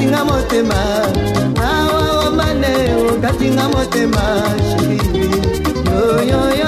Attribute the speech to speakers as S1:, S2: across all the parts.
S1: okatinga motema awa omane okatinga motema shiri yo.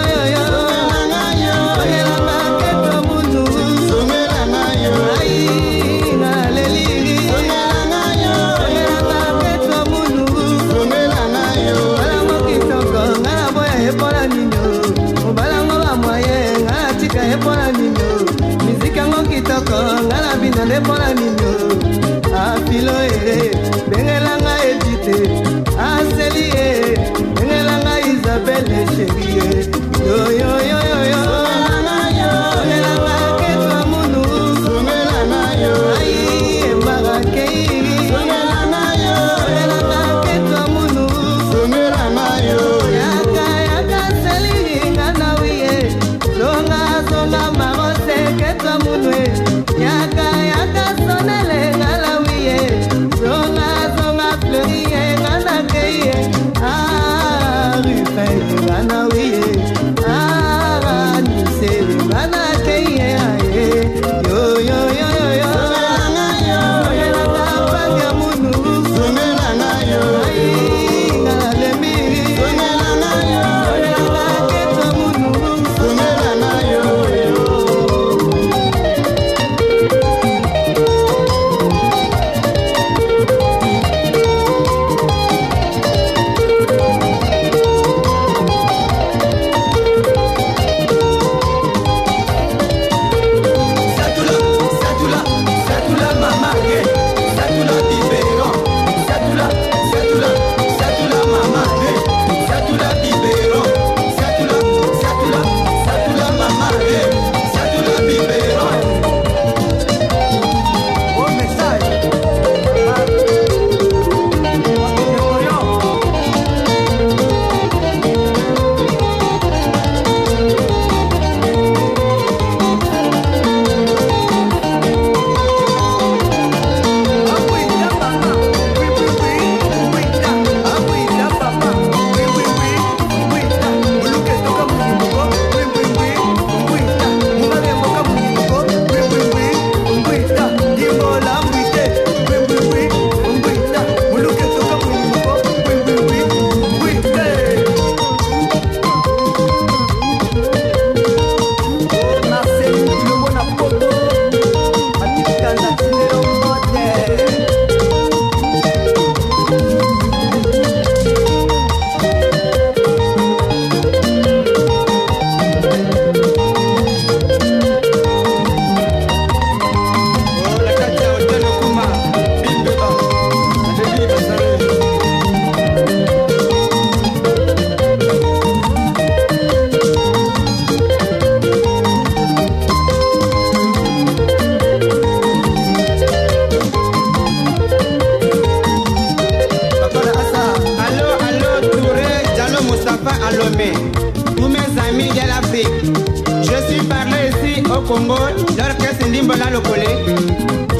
S2: au Congo, l'orchestre Limbo le collègue.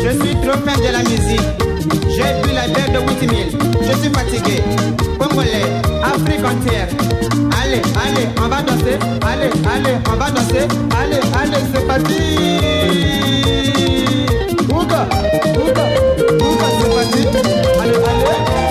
S2: Je suis trop fan de la musique. J'ai bu la bière de 8000. Je suis fatigué. Congolais, Afrique entière. Allez, allez, on va danser. Allez, allez, on va danser. Allez, allez, c'est parti. Ouga, ouga, ouga, c'est parti. Allez, allez.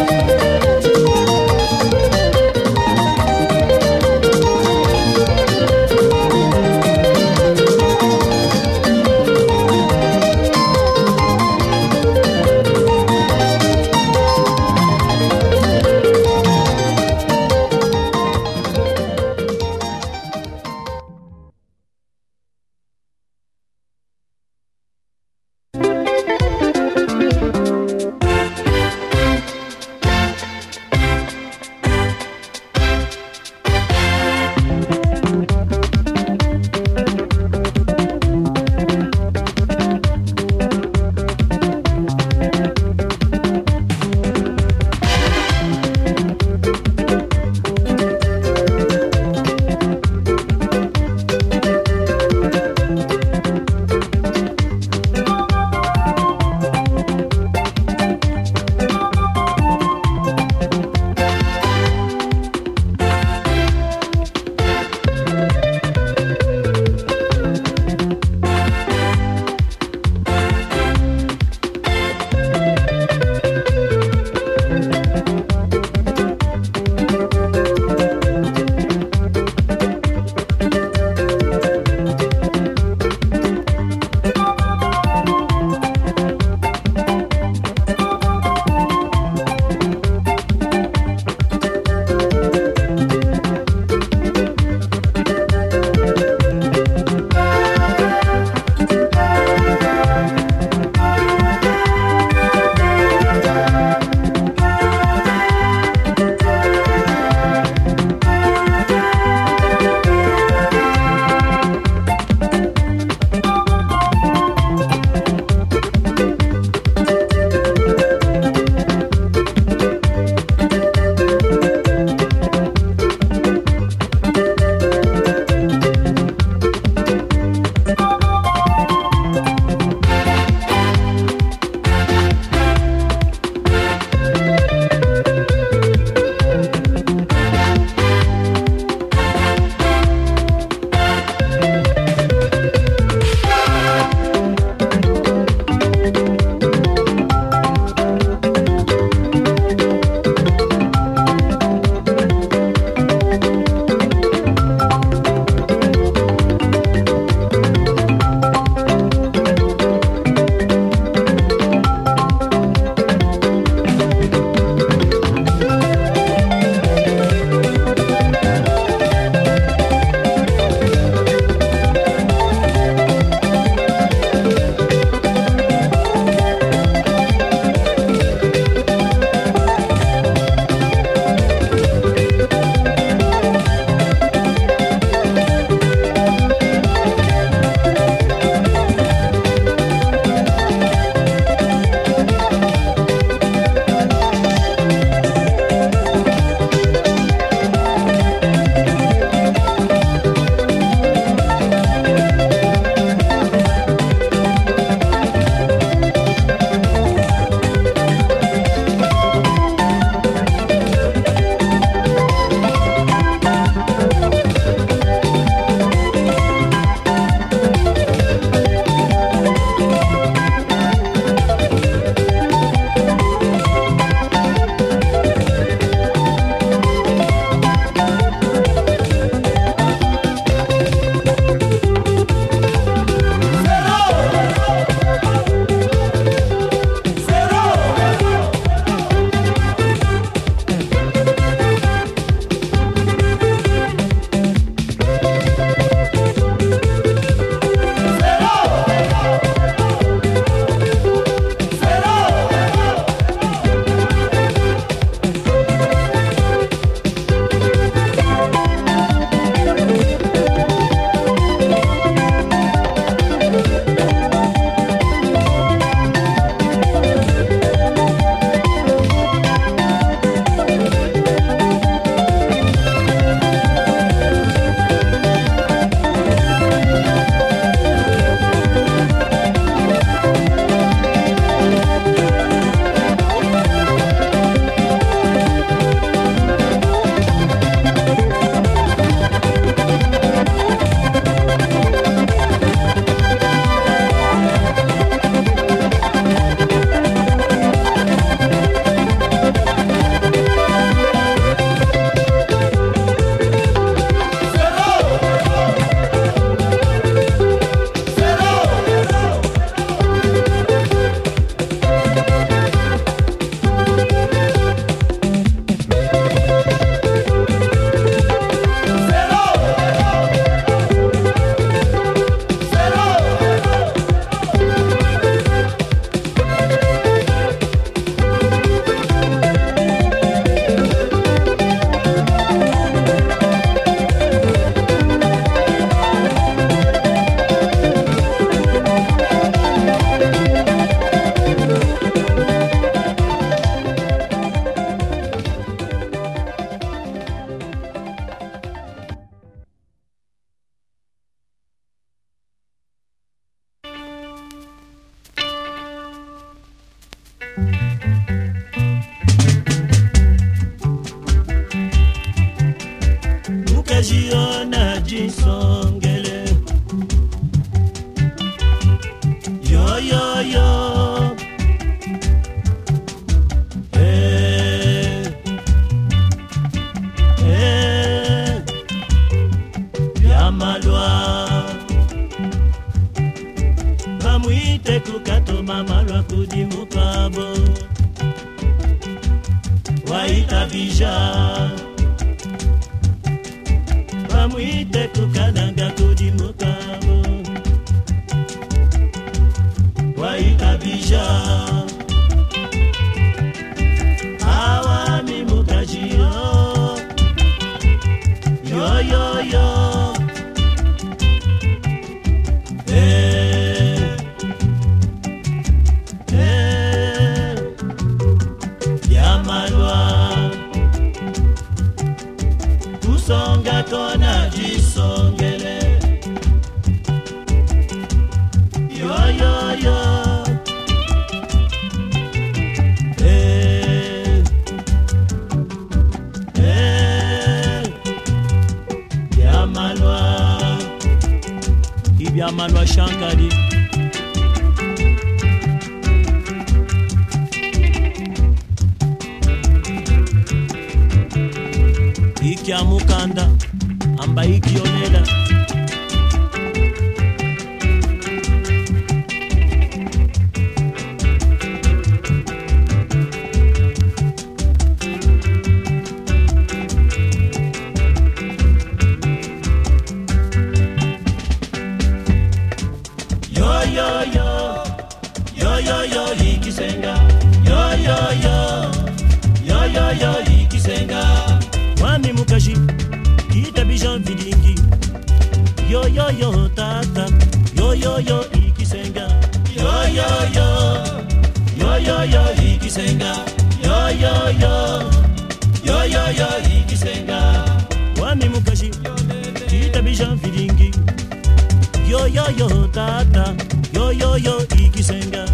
S3: yo yo yo tata yo yo yo ikisenga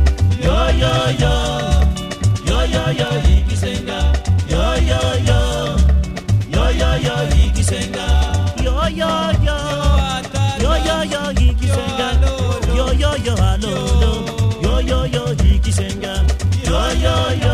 S3: yo yo yo yo yo yo ikisenga yo yo yo yo yo yo ikisenga yo yo yo yo yo yo ikisenga yo yo yo alolo yo yo yo ikisenga yo yo yo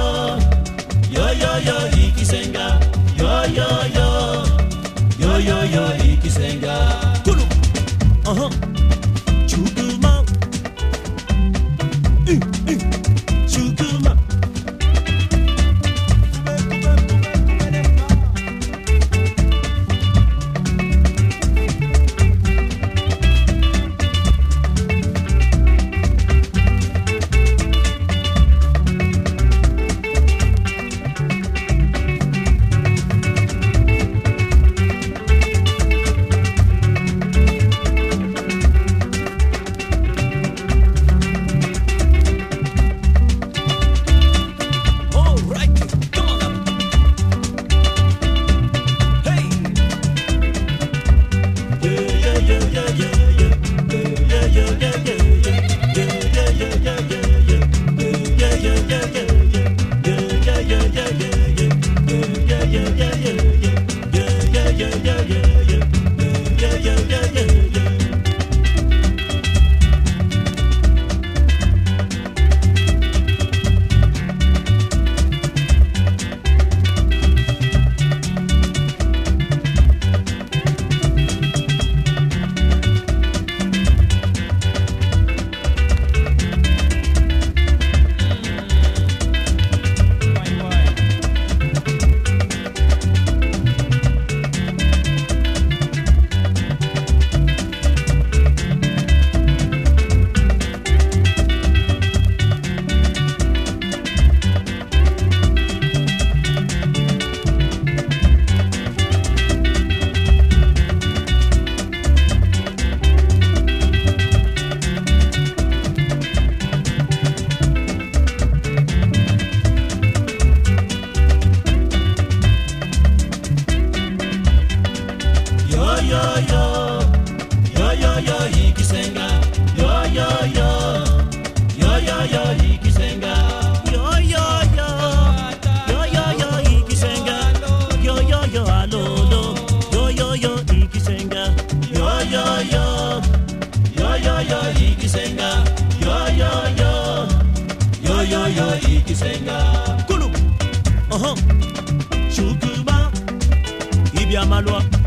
S3: Yamalois.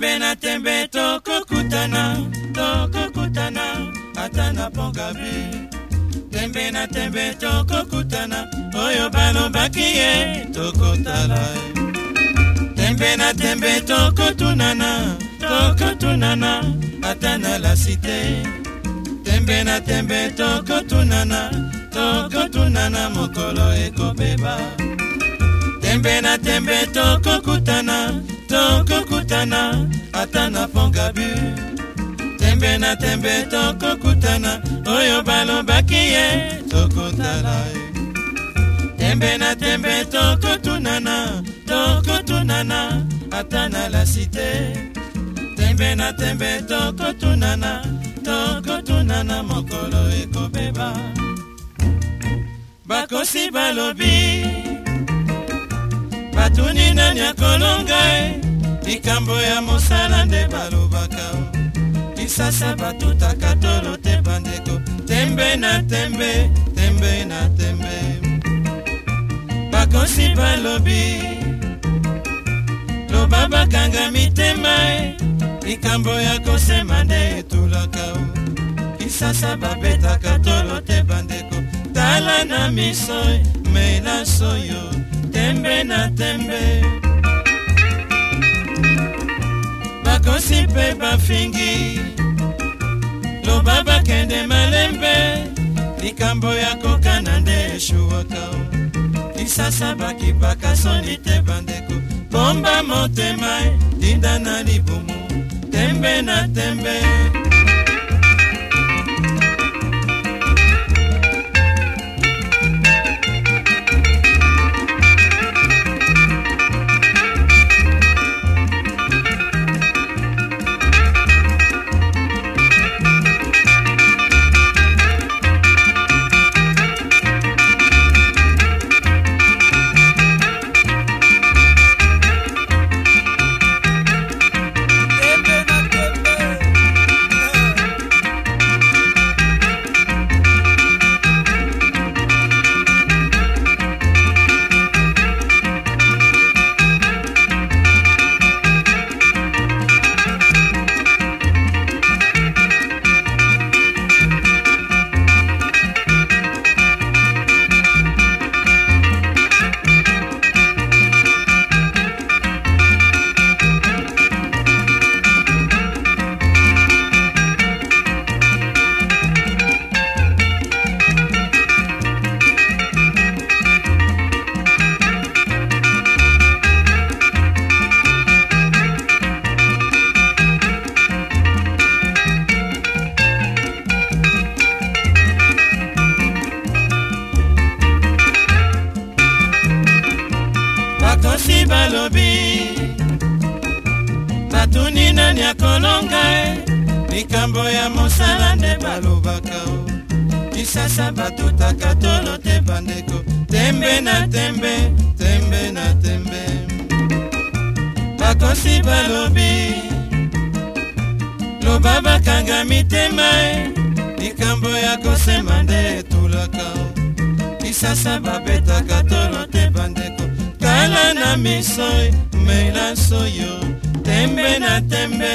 S4: tembe na tembe tokutana, tokokutana ata na pongabe tembe na tembe tokokutana oyo balobaki ye tokotala tembe na tembe tokotunana tokotunana atana la lasite tembe na tembe tokotunana tokotunana mokolo ekobeba tembe na tembe tokokutana tokokutana ata na pongabi tembe na tembe tokokutana oyo balobaki ye tokotala tembe na tembe tokotunana tokotunana ata na lasite tembe na tembe tokotunana tokotunana mokolo ekobeba bakosi balobi batuni nani akolo ngai e? likambo ya mosala nde balobaka lisasa batutaka tolo te bandeko tembe na tembe tembe na tembe bakosi balobi loba bakanga mitema e likambo ya kosema nde etulaka lisasa babetaka tolo te bandeko tala na miso e, mela soyo tembe na tembe bakosi mpe bafingi loba bakende malembe likambo ya kokana nde eshuwaka lisasa bakipaka soni te bandeko bomba motema linda e, na libumu tembe na tembe likambo ya mosala nde balobaka o lisasa batutaka tolo te bandeko tembe na tembe tembe na tembe bakosi balobi loba bakanga mitema e likambo ya kosema nde etulaka o lisasa babetaka tolo te bandeko tala na miso e melaso yo tembe na tembe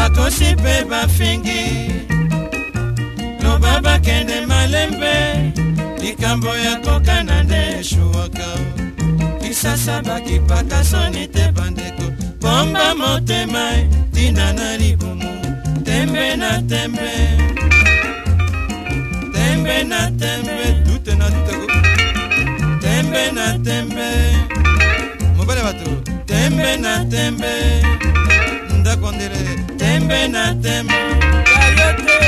S4: bakosi mpe bafingi loba bakende malembe likambo ya kokana nde eshuwaka kisasa bakipaka soni te bandeko bomba motema tina na libumu tembe na tembe tembe na tembe dute na duteko tembe na tembe mobale bato tembe na tembe ndako ndelele tembe na tembe yayo te